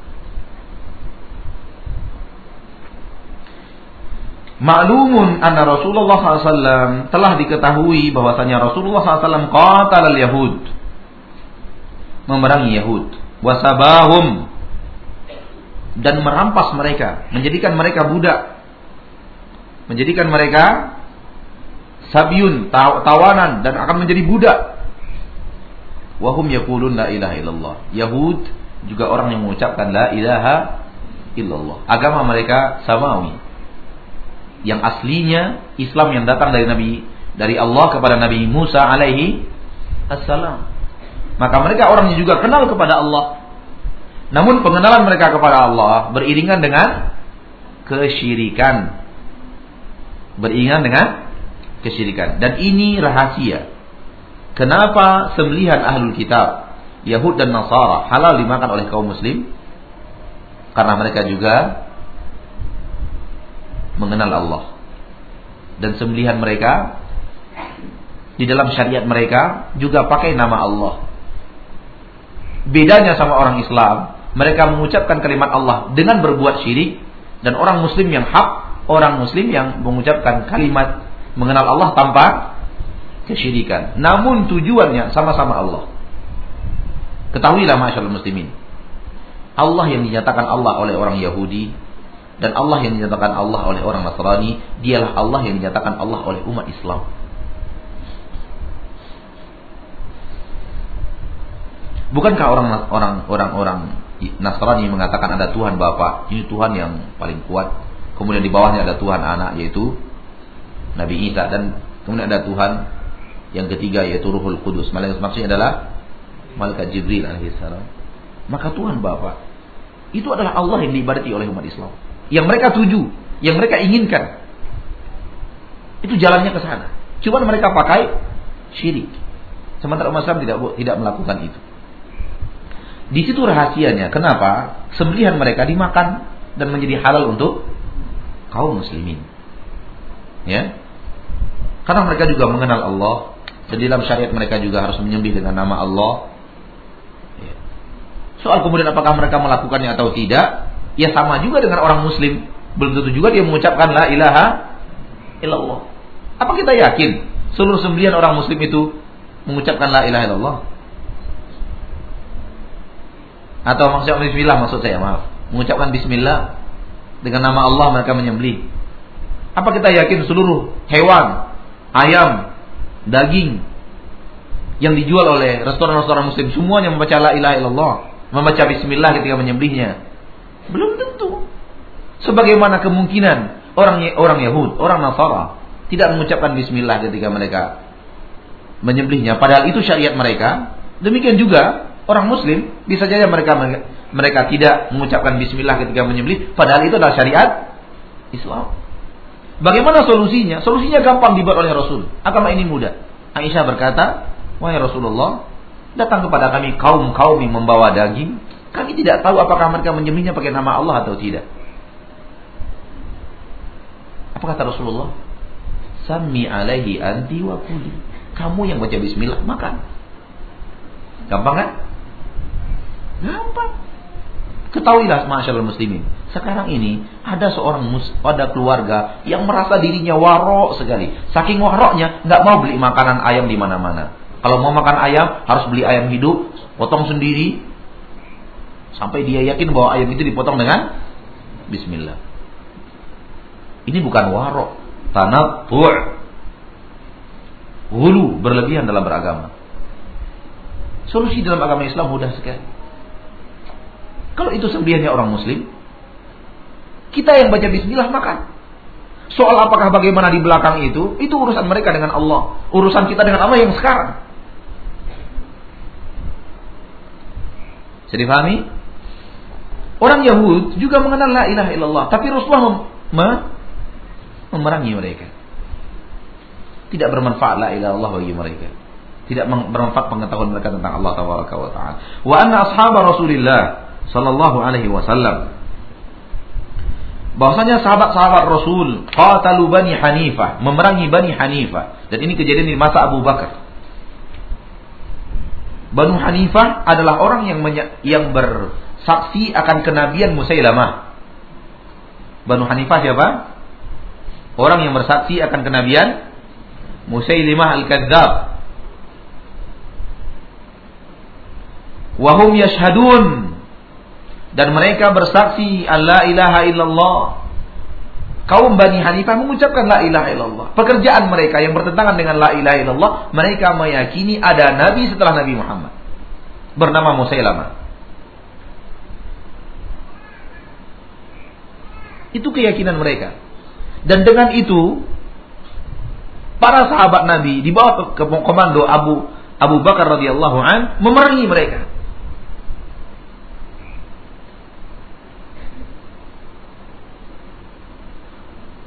S1: Maklumun anna Rasulullah SAW telah diketahui bahwasanya Rasulullah SAW qatal al-Yahud. Memerangi Yahud. Wasabahum. Dan merampas mereka. Menjadikan mereka budak. Menjadikan mereka sabiun, tawanan. Dan akan menjadi budak. Wahum yakulun la ilaha illallah. Yahud juga orang yang mengucapkan la ilaha illallah. Agama mereka samawi yang aslinya Islam yang datang dari Nabi dari Allah kepada Nabi Musa alaihi assalam. Maka mereka orang yang juga kenal kepada Allah. Namun pengenalan mereka kepada Allah beriringan dengan kesyirikan. Beriringan dengan kesyirikan. Dan ini rahasia. Kenapa sembelihan ahlul kitab Yahud dan Nasara halal dimakan oleh kaum muslim? Karena mereka juga mengenal Allah. Dan sembelihan mereka di dalam syariat mereka juga pakai nama Allah. Bedanya sama orang Islam, mereka mengucapkan kalimat Allah dengan berbuat syirik dan orang muslim yang hak, orang muslim yang mengucapkan kalimat mengenal Allah tanpa kesyirikan. Namun tujuannya sama-sama Allah. Ketahuilah masyaallah muslimin. Allah yang dinyatakan Allah oleh orang Yahudi dan Allah yang dinyatakan Allah oleh orang Nasrani, dialah Allah yang dinyatakan Allah oleh umat Islam. Bukankah orang orang Nasrani mengatakan ada Tuhan Bapa, ini Tuhan yang paling kuat. Kemudian di bawahnya ada Tuhan anak yaitu Nabi Isa dan kemudian ada Tuhan yang ketiga yaitu Ruhul Kudus. Malaikat maksudnya adalah malaikat Jibril alaihissalam. Maka Tuhan Bapa itu adalah Allah yang diibadati oleh umat Islam. Yang mereka tuju, yang mereka inginkan. Itu jalannya ke sana. Cuma mereka pakai syirik. Sementara umat Islam tidak tidak melakukan itu. Di situ rahasianya. Kenapa? Sembelihan mereka dimakan dan menjadi halal untuk kaum muslimin. Ya. Karena mereka juga mengenal Allah dan dalam syariat mereka juga harus menyembelih dengan nama Allah. Ya. Soal kemudian apakah mereka melakukannya atau tidak, ya sama juga dengan orang muslim. Belum tentu juga dia mengucapkan la ilaha illallah. Apa kita yakin seluruh sembelihan orang muslim itu mengucapkan la ilaha illallah? Atau maksudnya bismillah maksud saya, maaf. Mengucapkan bismillah dengan nama Allah mereka menyembelih. Apa kita yakin seluruh hewan, ayam, daging yang dijual oleh restoran-restoran muslim semuanya membaca la ilaha illallah, membaca bismillah ketika menyembelihnya? Belum tentu. Sebagaimana kemungkinan orang orang Yahud, orang Nasara tidak mengucapkan bismillah ketika mereka menyembelihnya padahal itu syariat mereka. Demikian juga orang muslim bisa saja mereka mereka tidak mengucapkan bismillah ketika menyembelih padahal itu adalah syariat Islam. Bagaimana solusinya? Solusinya gampang dibuat oleh Rasul. Agama ini mudah. Aisyah berkata, "Wahai Rasulullah, datang kepada kami kaum-kaum yang membawa daging. Kami tidak tahu apakah mereka menyembelihnya pakai nama Allah atau tidak." Apa kata Rasulullah? Sami alaihi anti wa kuli. Kamu yang baca bismillah makan. Gampang kan? Gampang. Ketahuilah masyaallah muslimin. Sekarang ini ada seorang mus, ada keluarga yang merasa dirinya warok sekali. Saking waroknya nggak mau beli makanan ayam di mana-mana. Kalau mau makan ayam harus beli ayam hidup, potong sendiri. Sampai dia yakin bahwa ayam itu dipotong dengan bismillah. Ini bukan warok, tanattu'. Hulu berlebihan dalam beragama. Solusi dalam agama Islam mudah sekali. Kalau itu sembelihannya orang muslim, kita yang baca bismillah makan. Soal apakah bagaimana di belakang itu, itu urusan mereka dengan Allah. Urusan kita dengan Allah yang sekarang. Jadi dipahami? Orang Yahud juga mengenal la ilaha illallah, tapi Rasulullah mem mem memerangi mereka. Tidak bermanfaat la ilaha illallah bagi mereka. Tidak bermanfaat pengetahuan mereka tentang Allah taala. Wa anna ashabar Rasulillah sallallahu alaihi wasallam bahwasanya sahabat-sahabat Rasul qatalu Bani Hanifah, memerangi Bani Hanifah. Dan ini kejadian di masa Abu Bakar. Banu Hanifah adalah orang yang yang bersaksi akan kenabian Musailamah. Banu Hanifah siapa? Orang yang bersaksi akan kenabian Musailimah Al-Kadzab. Wahum yashhadun dan mereka bersaksi Allah ilaha illallah. Kaum Bani Hanifah mengucapkan la ilaha illallah. Pekerjaan mereka yang bertentangan dengan la ilaha illallah, mereka meyakini ada nabi setelah Nabi Muhammad. Bernama Musailamah. Itu keyakinan mereka. Dan dengan itu para sahabat Nabi di bawah komando Abu Abu Bakar radhiyallahu an memerangi mereka.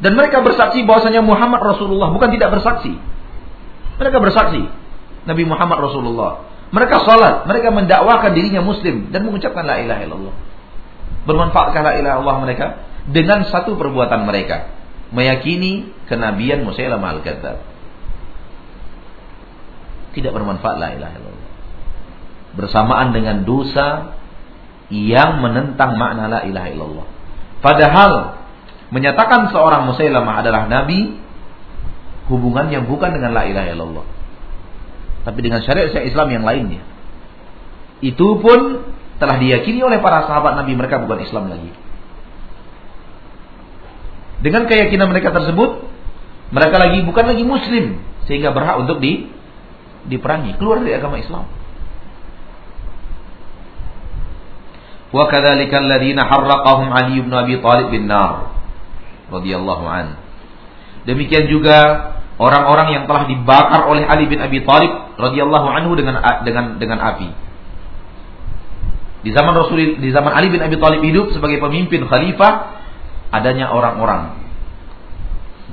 S1: Dan mereka bersaksi bahwasanya Muhammad Rasulullah bukan tidak bersaksi. Mereka bersaksi Nabi Muhammad Rasulullah. Mereka salat, mereka mendakwakan dirinya muslim dan mengucapkan la ilaha illallah. Bermanfaatkah la ilaha illallah mereka dengan satu perbuatan mereka, meyakini kenabian Musailamah al-Kadzab. Tidak bermanfaat la ilaha illallah. Bersamaan dengan dosa yang menentang makna la ilaha illallah. Padahal menyatakan seorang Musailamah adalah nabi hubungan yang bukan dengan la ilaha illallah tapi dengan syariat Islam yang lainnya itu pun telah diyakini oleh para sahabat nabi mereka bukan Islam lagi dengan keyakinan mereka tersebut mereka lagi bukan lagi muslim sehingga berhak untuk di diperangi keluar dari agama Islam wa kadzalika alladziina harraqahum Ali bin Abi Thalib bin nar radhiyallahu an. Demikian juga orang-orang yang telah dibakar oleh Ali bin Abi Thalib radhiyallahu anhu dengan dengan dengan api. Di zaman Rasul di zaman Ali bin Abi Thalib hidup sebagai pemimpin khalifah adanya orang-orang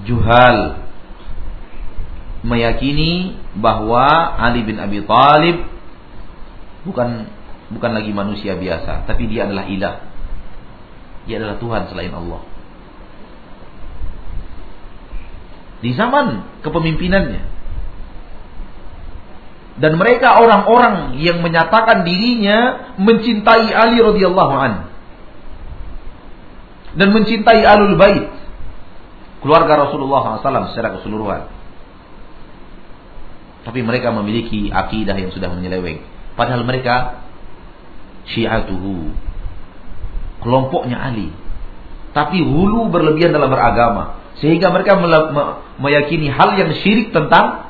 S1: juhal meyakini bahwa Ali bin Abi Thalib bukan bukan lagi manusia biasa, tapi dia adalah ilah. Dia adalah Tuhan selain Allah. Di zaman kepemimpinannya. Dan mereka orang-orang yang menyatakan dirinya mencintai Ali radhiyallahu an dan mencintai alul bait keluarga Rasulullah SAW secara keseluruhan. Tapi mereka memiliki akidah yang sudah menyeleweng. Padahal mereka syiatuhu. Kelompoknya Ali. Tapi hulu berlebihan dalam beragama. Sehingga mereka meyakini hal yang syirik tentang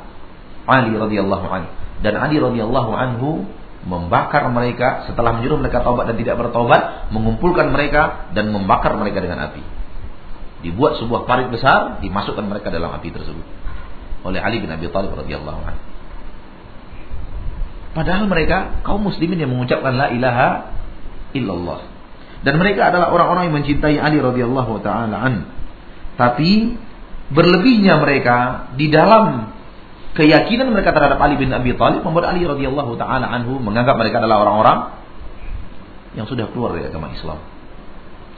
S1: Ali radhiyallahu anhu. Dan Ali radhiyallahu anhu membakar mereka setelah menyuruh mereka taubat dan tidak bertobat, mengumpulkan mereka dan membakar mereka dengan api. Dibuat sebuah parit besar, dimasukkan mereka dalam api tersebut oleh Ali bin Abi Thalib radhiyallahu anhu. Padahal mereka kaum muslimin yang mengucapkan la ilaha illallah. Dan mereka adalah orang-orang yang mencintai Ali radhiyallahu taala an. Tapi berlebihnya mereka di dalam keyakinan mereka terhadap Ali bin Abi Thalib membuat Ali radhiyallahu taala anhu menganggap mereka adalah orang-orang yang sudah keluar dari agama Islam.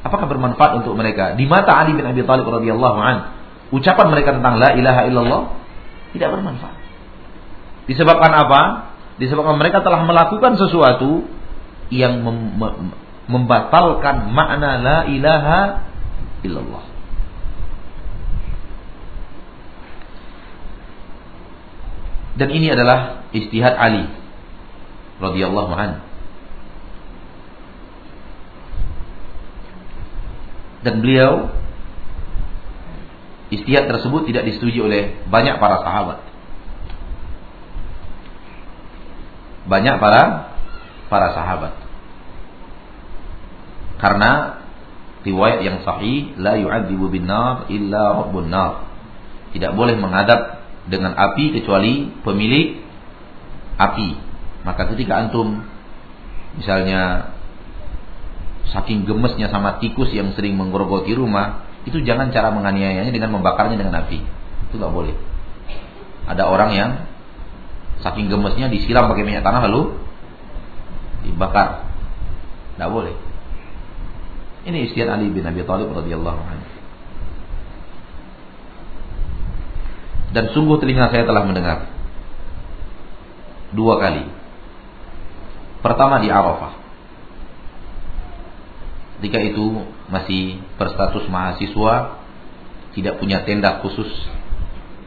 S1: Apakah bermanfaat untuk mereka? Di mata Ali bin Abi Thalib radhiyallahu an, ucapan mereka tentang la ilaha illallah tidak bermanfaat. Disebabkan apa? disebabkan mereka telah melakukan sesuatu yang mem membatalkan makna la ilaha illallah. Dan ini adalah istihad Ali radhiyallahu an. Dan beliau istihad tersebut tidak disetujui oleh banyak para sahabat. banyak para para sahabat. Karena riwayat yang sahih la yu'adzibu bin nar illa rabbun nar. Tidak boleh mengadab dengan api kecuali pemilik api. Maka ketika antum misalnya saking gemesnya sama tikus yang sering menggerogoti rumah, itu jangan cara menganiayanya dengan membakarnya dengan api. Itu nggak boleh. Ada orang yang Saking gemesnya disiram pakai minyak tanah lalu dibakar. Tidak boleh. Ini istiad Ali bin Abi Thalib radhiyallahu anhu. Dan sungguh telinga saya telah mendengar dua kali. Pertama di Arafah. Ketika itu masih berstatus mahasiswa, tidak punya tenda khusus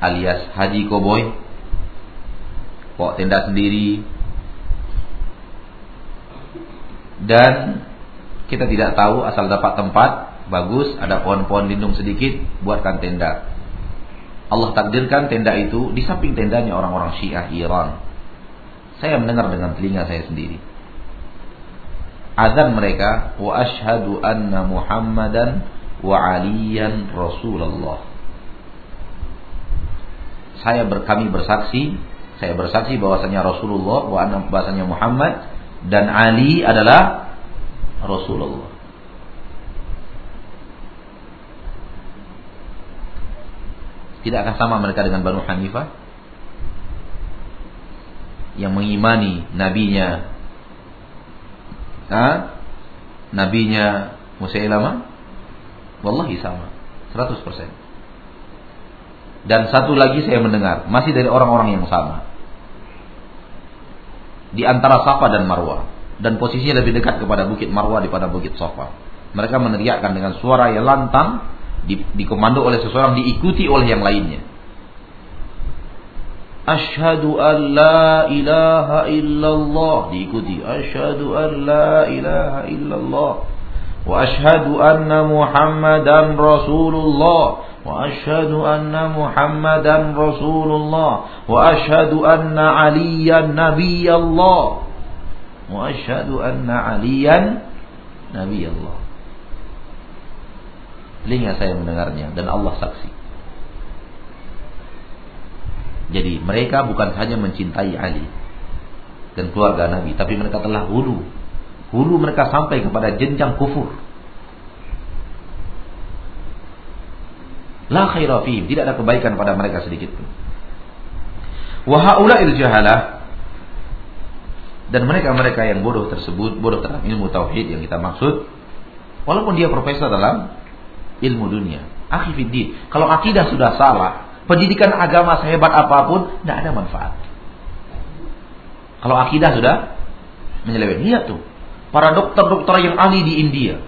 S1: alias haji koboi bawa tenda sendiri dan kita tidak tahu asal dapat tempat bagus ada pohon-pohon lindung sedikit buatkan tenda Allah takdirkan tenda itu di samping tendanya orang-orang Syiah Iran. Saya mendengar dengan telinga saya sendiri. Azan mereka wa ashhadu anna Muhammadan wa aliyan Rasulullah. Saya berkami bersaksi saya bersaksi bahwasanya Rasulullah bahwasanya Muhammad dan Ali adalah Rasulullah. Tidak akan sama mereka dengan Banu Hanifah yang mengimani nabinya ha? nabinya Musailamah wallahi sama 100% dan satu lagi saya mendengar, masih dari orang-orang yang sama. Di antara Safa dan Marwah. Dan posisinya lebih dekat kepada Bukit Marwah daripada Bukit Safa. Mereka meneriakkan dengan suara yang lantang, di, dikomando oleh seseorang diikuti oleh yang lainnya. Ashadu an la ilaha illallah diikuti. Ashadu an la ilaha illallah. Wa ashadu anna Muhammadan Rasulullah. Wa ashadu anna Muhammadan Rasulullah. Wa ashadu anna Aliyan Nabi Allah. Wa ashadu anna Aliyan Nabi Allah. Telinga saya mendengarnya dan Allah saksi. Jadi mereka bukan hanya mencintai Ali dan keluarga Nabi, tapi mereka telah hulu. Hulu mereka sampai kepada jenjang kufur. La khaira tidak ada kebaikan pada mereka sedikit pun. Wa haula'il jahalah dan mereka-mereka yang bodoh tersebut, bodoh dalam ilmu tauhid yang kita maksud, walaupun dia profesor dalam ilmu dunia. Akhi fiddin, kalau akidah sudah salah, pendidikan agama sehebat apa pun tidak ada manfaat. Kalau akidah sudah menyeleweng, lihat tuh. Para dokter-dokter yang ahli di India.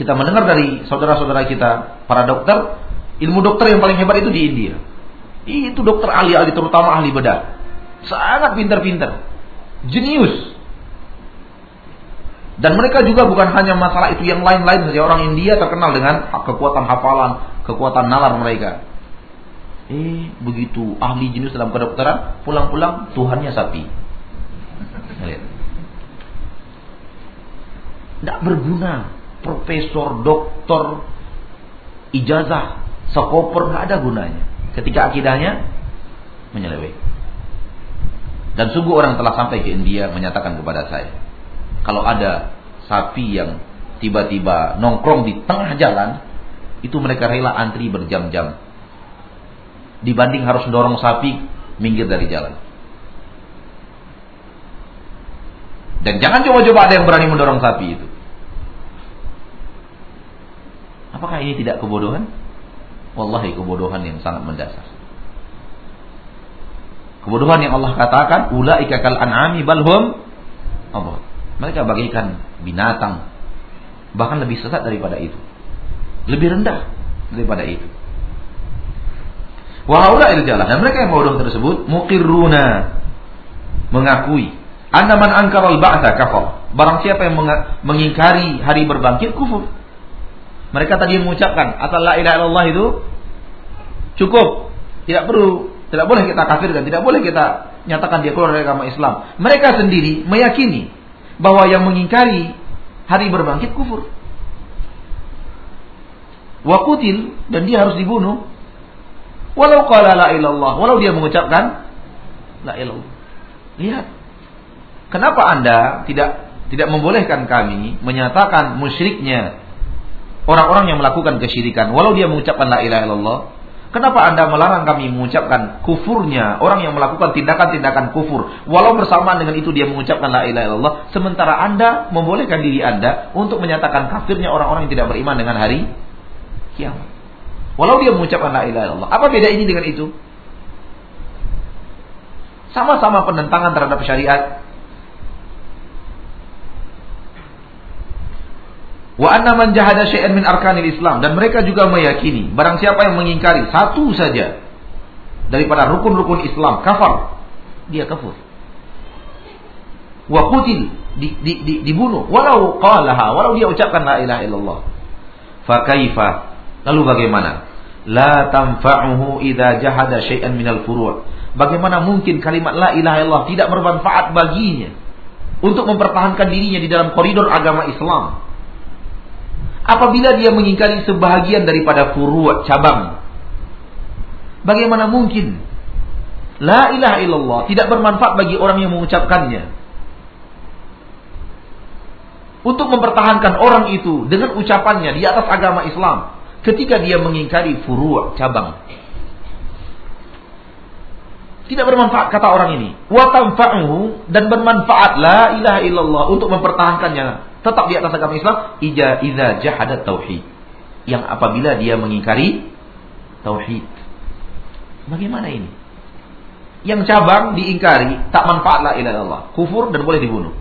S1: Kita mendengar dari saudara-saudara kita, para dokter, ilmu dokter yang paling hebat itu di India. Itu dokter ahli-ahli terutama ahli bedah. Sangat pintar-pintar. Jenius. Dan mereka juga bukan hanya masalah itu yang lain-lain saja. Orang India terkenal dengan kekuatan hafalan, kekuatan nalar mereka. Eh, begitu ahli jenius dalam kedokteran, pulang-pulang Tuhannya sapi. Tidak berguna. Profesor, doktor, ijazah, sekoper, nggak ada gunanya. Ketika akidahnya menyeleweng. Dan sungguh orang telah sampai ke India menyatakan kepada saya, kalau ada sapi yang tiba-tiba nongkrong di tengah jalan, itu mereka rela antri berjam-jam. Dibanding harus dorong sapi minggir dari jalan. Dan jangan coba-coba ada yang berani mendorong sapi itu. Apakah ini tidak kebodohan? Wallahi kebodohan yang sangat mendasar. Kebodohan yang Allah katakan, ulaika kal an'ami balhum Allah. Mereka bagaikan binatang. Bahkan lebih sesat daripada itu. Lebih rendah daripada itu. Wahaula jalan dan mereka yang bodoh tersebut mukirruna mengakui anda man angkar al ba'sa kafar. Barang siapa yang mengingkari hari berbangkit kufur. Mereka tadi mengucapkan asal la ilaha illallah itu cukup, tidak perlu tidak boleh kita kafirkan, tidak boleh kita nyatakan dia keluar dari agama Islam. Mereka sendiri meyakini bahwa yang mengingkari hari berbangkit kufur. Wakutil dan dia harus dibunuh. Walau qala la ilallah, walau dia mengucapkan la ilallah. Lihat. Kenapa Anda tidak tidak membolehkan kami menyatakan musyriknya orang-orang yang melakukan kesyirikan walau dia mengucapkan la ilaha illallah Kenapa Anda melarang kami mengucapkan kufurnya orang yang melakukan tindakan-tindakan kufur walau bersamaan dengan itu dia mengucapkan la ilaha illallah sementara Anda membolehkan diri Anda untuk menyatakan kafirnya orang-orang yang tidak beriman dengan hari kiamat. Walau dia mengucapkan la ilaha illallah. Apa beda ini dengan itu? Sama-sama penentangan terhadap syariat, Wa anna man jahada syai'an min arkanil Islam dan mereka juga meyakini barang siapa yang mengingkari satu saja daripada rukun-rukun Islam kafar dia kafir. Wa qutil di, di, di, dibunuh walau qalaha walau dia ucapkan la ilaha illallah. Fa kaifa? Lalu bagaimana? La tanfa'uhu idza jahada syai'an minal furu'. Bagaimana mungkin kalimat la ilaha illallah tidak bermanfaat baginya untuk mempertahankan dirinya di dalam koridor agama Islam? Apabila dia mengingkari sebahagian daripada furu' cabang. Bagaimana mungkin la ilaha illallah tidak bermanfaat bagi orang yang mengucapkannya? Untuk mempertahankan orang itu dengan ucapannya di atas agama Islam ketika dia mengingkari furu' cabang. Tidak bermanfaat kata orang ini. Wa tanfa'uhu dan bermanfaat la ilaha illallah untuk mempertahankannya tetap di atas agama Islam ija iza jahadat tauhid. Yang apabila dia mengingkari tauhid. Bagaimana ini? Yang cabang diingkari tak manfaat la ilaha illallah. Kufur dan boleh dibunuh.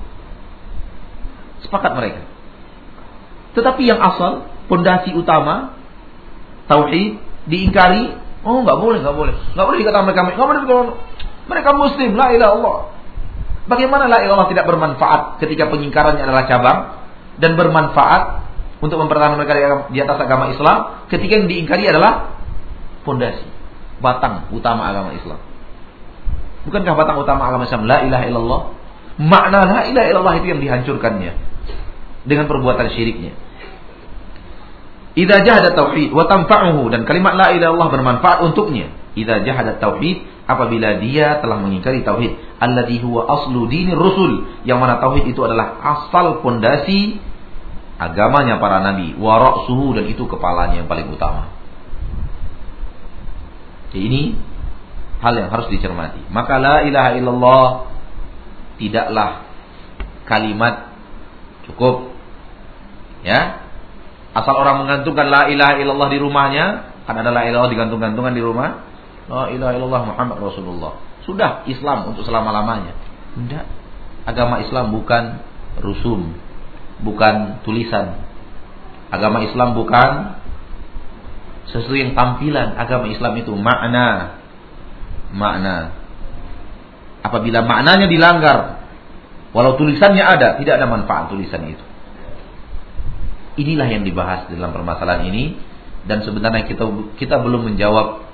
S1: Sepakat mereka? Tetapi yang asal pondasi utama tauhid diingkari oh nggak boleh nggak boleh. Nggak boleh dikatakan mereka nggak boleh mereka muslim la ilaha illallah Bagaimana la ilallah tidak bermanfaat ketika pengingkarannya adalah cabang dan bermanfaat untuk mempertahankan mereka di atas agama Islam ketika yang diingkari adalah fondasi, batang utama agama Islam. Bukankah batang utama agama Islam la ilaha illallah? Makna la ilaha illallah itu yang dihancurkannya dengan perbuatan syiriknya. Idza jahada tauhid wa tanfa'uhu dan kalimat la ilaha illallah bermanfaat untuknya. Idza jahada tauhid apabila dia telah mengingkari tauhid alladhi huwa aslu dinir rusul yang mana tauhid itu adalah asal pondasi agamanya para nabi wa ra'suhu dan itu kepalanya yang paling utama. Jadi ini hal yang harus dicermati. Maka la ilaha illallah tidaklah kalimat cukup ya Asal orang menggantungkan la ilaha illallah di rumahnya, kan ada la ilaha digantung-gantungan di rumah. La ilaha illallah Muhammad Rasulullah. Sudah Islam untuk selama-lamanya. Tidak. Agama Islam bukan rusum, bukan tulisan. Agama Islam bukan sesuatu yang tampilan. Agama Islam itu makna. Makna. Apabila maknanya dilanggar, walau tulisannya ada, tidak ada manfaat tulisan itu. Inilah yang dibahas dalam permasalahan ini dan sebenarnya kita kita belum menjawab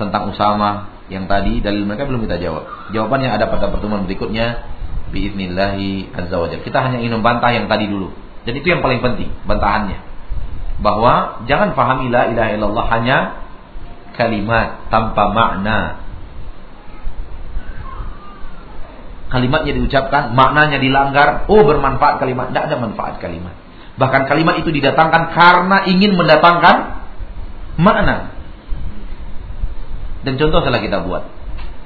S1: tentang Usama yang tadi dalil mereka belum kita jawab. Jawabannya ada pada pertemuan berikutnya biiznillahi azza wajalla. Kita hanya ingin membantah yang tadi dulu. Dan itu yang paling penting, bantahannya. Bahwa jangan pahami la ilaha illallah hanya kalimat tanpa makna. Kalimatnya diucapkan, maknanya dilanggar, oh bermanfaat kalimat, tidak ada manfaat kalimat. Bahkan kalimat itu didatangkan karena ingin mendatangkan makna. Dan contoh salah kita buat.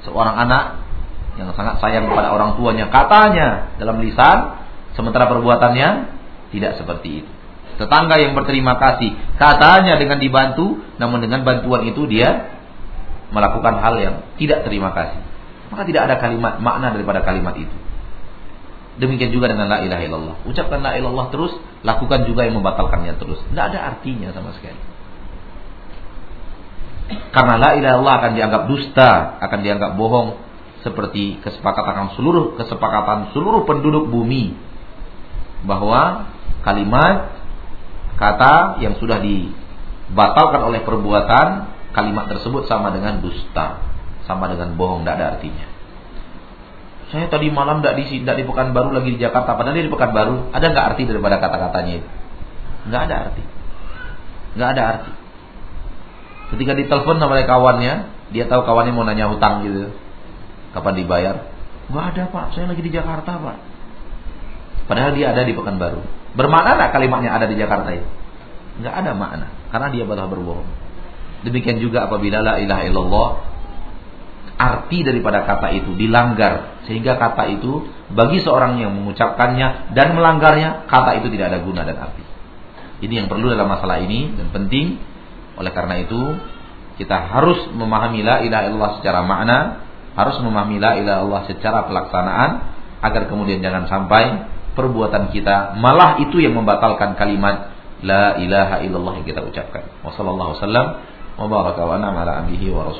S1: Seorang anak yang sangat sayang kepada orang tuanya katanya dalam lisan sementara perbuatannya tidak seperti itu. Tetangga yang berterima kasih katanya dengan dibantu namun dengan bantuan itu dia melakukan hal yang tidak terima kasih. Maka tidak ada kalimat makna daripada kalimat itu. Demikian juga dengan la ilaha illallah. Ucapkan la ilaha illallah terus, lakukan juga yang membatalkannya terus. Tidak ada artinya sama sekali. Karena la ilaha illallah akan dianggap dusta, akan dianggap bohong seperti kesepakatan seluruh kesepakatan seluruh penduduk bumi bahwa kalimat kata yang sudah dibatalkan oleh perbuatan kalimat tersebut sama dengan dusta, sama dengan bohong, tidak ada artinya. Saya tadi malam tidak di tidak di Pekanbaru lagi di Jakarta, padahal di Pekanbaru. Ada nggak arti daripada kata-katanya itu? Nggak ada arti. Nggak ada arti. Ketika ditelepon sama kawannya, dia tahu kawannya mau nanya hutang gitu. Kapan dibayar? Nggak ada pak, saya lagi di Jakarta pak. Padahal dia ada di Pekanbaru. Bermakna nggak kalimatnya ada di Jakarta itu? Nggak ada makna, karena dia telah berbohong. Demikian juga apabila la ilaha illallah arti daripada kata itu dilanggar sehingga kata itu bagi seorang yang mengucapkannya dan melanggarnya kata itu tidak ada guna dan arti. Ini yang perlu dalam masalah ini dan penting. Oleh karena itu kita harus memahami la ilaha illallah secara makna, harus memahami la ilaha illallah secara pelaksanaan agar kemudian jangan sampai perbuatan kita malah itu yang membatalkan kalimat la ilaha illallah yang kita ucapkan. Wassallallahu wasallam wa wa wa